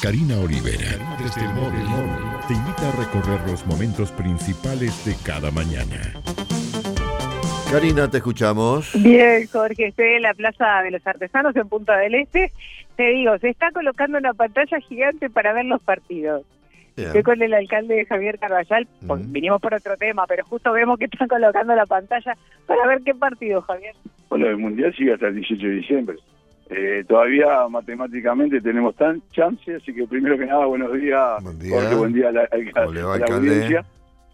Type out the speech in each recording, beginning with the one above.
Karina Olivera, desde el móvil, te invita a recorrer los momentos principales de cada mañana. Karina, te escuchamos. Bien, Jorge, estoy en la Plaza de los Artesanos en Punta del Este. Te digo, se está colocando una pantalla gigante para ver los partidos. Estoy con el alcalde Javier Carvallal, pues, vinimos por otro tema, pero justo vemos que están colocando la pantalla para ver qué partido, Javier. Bueno, el Mundial sigue hasta el 18 de diciembre. Eh, todavía matemáticamente tenemos tan chance, así que primero que nada, buenos días, buen día, buen día a la, audiencia.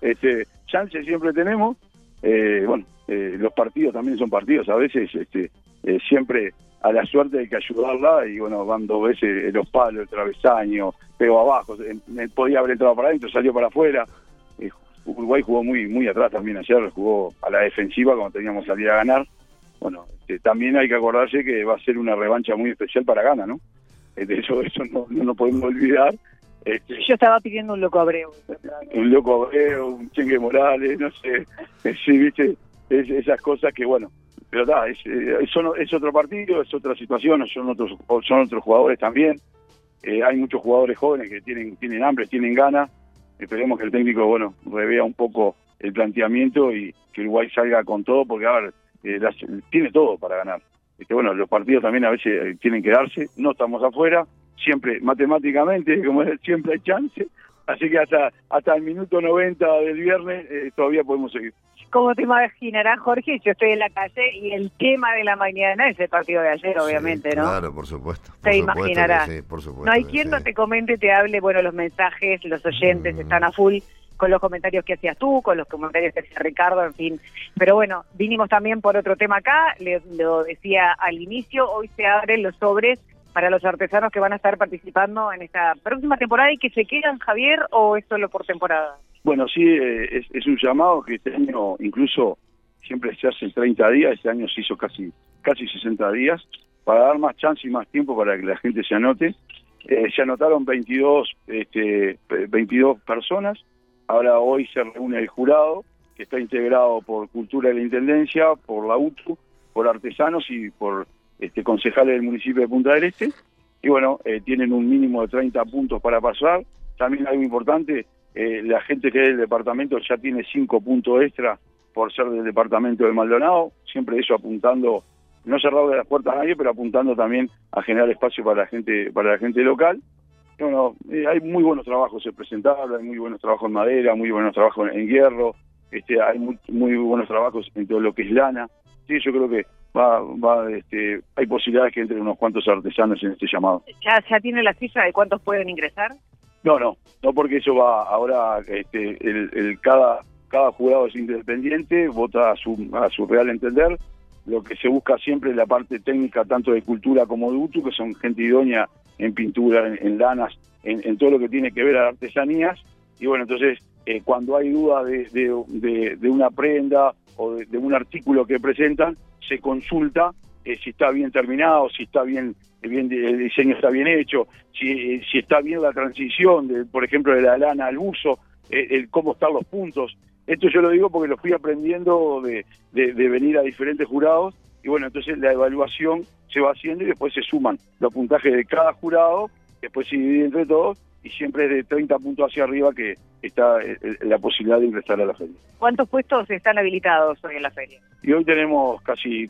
Este, chance siempre tenemos, eh, bueno, eh, los partidos también son partidos, a veces este, siempre a la suerte hay que ayudarla y bueno, van dos veces los palos, el travesaño, pegó abajo, podía haber entrado para adentro, salió para afuera. Uruguay jugó muy muy atrás también ayer, jugó a la defensiva cuando teníamos salida a ganar bueno, este, también hay que acordarse que va a ser una revancha muy especial para Gana, ¿no? De eso, eso no, no nos podemos olvidar. Este, Yo estaba pidiendo un loco Abreu. Un loco Abreu, un Chengue Morales, no sé. Sí, viste, es, esas cosas que, bueno, pero da, es, eh, es, otro partido, es otra situación, son otros, son otros jugadores también. Eh, hay muchos jugadores jóvenes que tienen, tienen hambre, tienen ganas. Esperemos que el técnico, bueno, revea un poco el planteamiento y que Uruguay salga con todo, porque a ver, eh, tiene todo para ganar. Este, bueno, los partidos también a veces eh, tienen que darse, no estamos afuera, siempre matemáticamente, como es, siempre hay chance, así que hasta hasta el minuto 90 del viernes eh, todavía podemos seguir. Como te imaginarás, Jorge, yo estoy en la calle y el tema de la mañana es el partido de ayer, obviamente, ¿no? Claro, por supuesto. te imaginarás. no hay quien no te comente, te hable, bueno, los mensajes, los oyentes mm. están a full con los comentarios que hacías tú, con los comentarios que hacía Ricardo, en fin. Pero bueno, vinimos también por otro tema acá, le, lo decía al inicio, hoy se abren los sobres para los artesanos que van a estar participando en esta próxima temporada y que se quedan, Javier, o es solo por temporada? Bueno, sí, eh, es, un llamado que este año incluso siempre se hace 30 días, este año se hizo casi, casi 60 días, para dar más chance y más tiempo para que la gente se anote. Eh, se anotaron 22, este, 22 personas, Ahora hoy se reúne el jurado, que está integrado por Cultura de la Intendencia, por la UTU, por artesanos y por este, concejales del municipio de Punta del Este. Y bueno, eh, tienen un mínimo de 30 puntos para pasar. También algo importante, eh, la gente que es del departamento ya tiene 5 puntos extra por ser del departamento de Maldonado, siempre eso apuntando, no cerrado de las puertas a nadie, pero apuntando también a generar espacio para la gente, para la gente local bueno, eh, hay muy buenos trabajos se presentaron, hay muy buenos trabajos en madera, muy buenos trabajos en, hierro, este, hay muy, buenos trabajos en todo lo que es lana. Sí, yo creo que va, va, este, hay posibilidades que entren unos cuantos artesanos en este llamado. ¿Ya, ya tiene la cifra de cuántos pueden ingresar? No, no, no porque eso va ahora, este, el, el cada cada jurado es independiente, vota a su, a su real entender. Lo que se busca siempre es la parte técnica, tanto de cultura como de UTU, que son gente idónea en pintura, en, lanas, en, todo lo que tiene que ver a artesanías. Y bueno, entonces, eh, cuando hay duda de, de, una prenda o de, un artículo que presentan, se consulta eh, si está bien terminado, si está bien, el diseño está bien hecho, si, si está bien la transición, de, por ejemplo, de la lana al uso, eh, el, cómo están los puntos. Esto yo lo digo porque lo fui aprendiendo de, de venir a diferentes jurados y bueno, entonces la evaluación se va haciendo y después se suman los puntajes de cada jurado, después se divide entre todos y siempre es de 30 puntos hacia arriba que está eh, eh, la posibilidad de ingresar a la feria. ¿Cuántos puestos están habilitados hoy en la feria? Y hoy tenemos casi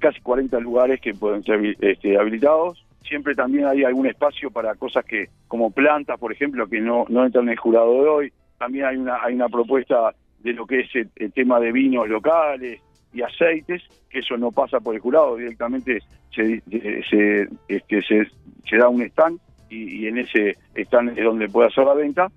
casi 40 lugares que pueden ser este, habilitados. Siempre también hay algún espacio para cosas que, como plantas, por ejemplo, que no, no entran en el jurado de hoy. También hay una, hay una propuesta de lo que es el tema de vinos locales, y aceites, que eso no pasa por el jurado, directamente se, se, este, se, se da un stand y, en ese stand es donde puede hacer la venta.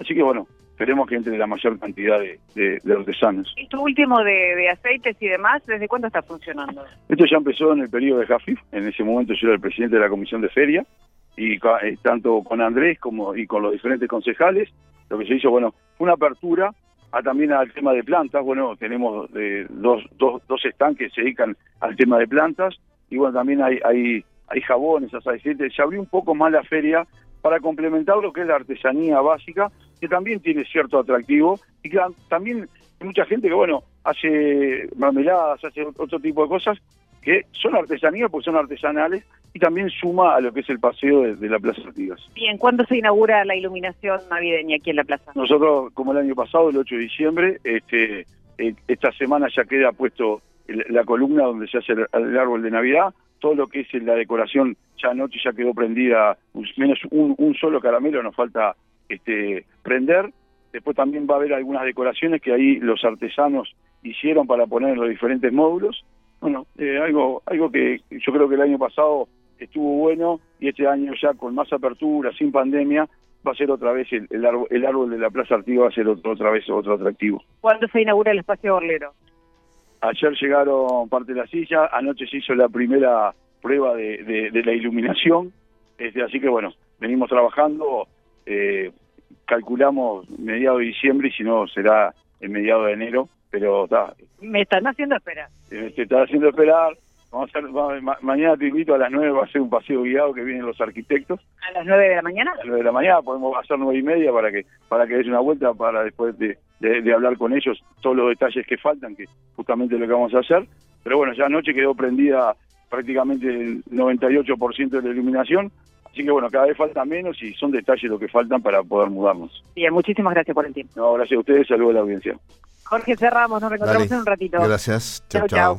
Así que bueno, esperemos que entre la mayor cantidad de, de, artesanos. ¿Esto último de, aceites y demás, desde cuándo está funcionando? Esto ya empezó en el periodo de Jafif, en ese momento yo era el presidente de la comisión de feria, y eh, tanto con Andrés como y con los diferentes concejales, lo que se hizo, bueno, fue una apertura a también al tema de plantas. Bueno, tenemos eh, dos, dos, dos estanques que se dedican al tema de plantas y bueno, también hay, hay, hay jabones, aceites. Se abrió un poco más la feria para complementar lo que es la artesanía básica, que también tiene cierto atractivo y que también hay mucha gente que, bueno, hace mermeladas, hace otro tipo de cosas que son artesanías porque son artesanales y también suma a lo que es el paseo de, la Plaza Artigas. Bien, ¿cuándo se inaugura la iluminación navideña aquí en la plaza? Nosotros, como el año pasado, el 8 de diciembre, este, eh, esta semana ya queda puesto la columna donde se hace el, árbol de Navidad, todo lo que es la decoración ya anoche ya quedó prendida, menos un, un solo caramelo nos falta este, prender, después también va a haber algunas decoraciones que ahí los artesanos hicieron para poner en los diferentes módulos, bueno, eh, algo, algo que yo creo que el año pasado estuvo bueno y este año ya con más apertura, sin pandemia, va a ser otra vez el, el, árbol, de la Plaza Artiga va a ser otra vez otro atractivo. ¿Cuándo se inaugura el espacio Borlero? Ayer llegaron parte de la silla, anoche se hizo la primera prueba de, de, la iluminación, este, así que bueno, venimos trabajando, eh, calculamos mediado de diciembre y si no será en mediado de enero, pero está. Me están haciendo esperar. Me están haciendo esperar, Vamos a hacer, mañana te invito a las 9, va a ser un paseo guiado que vienen los arquitectos. ¿A las 9 de la mañana? A las 9 de la mañana, podemos hacer 9 y media para que para que des una vuelta, para después de, hablar con ellos todos los detalles que faltan, que justamente es lo que vamos a hacer. Pero bueno, ya anoche quedó prendida prácticamente el 98% de la iluminación, así que bueno, cada vez falta menos y son detalles lo que faltan para poder mudarnos. Bien, muchísimas gracias por el tiempo. No, gracias a ustedes, saludos a la audiencia. Jorge, cerramos, nos reencontramos en un ratito. Gracias, chao. chao.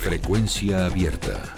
Frecuencia abierta.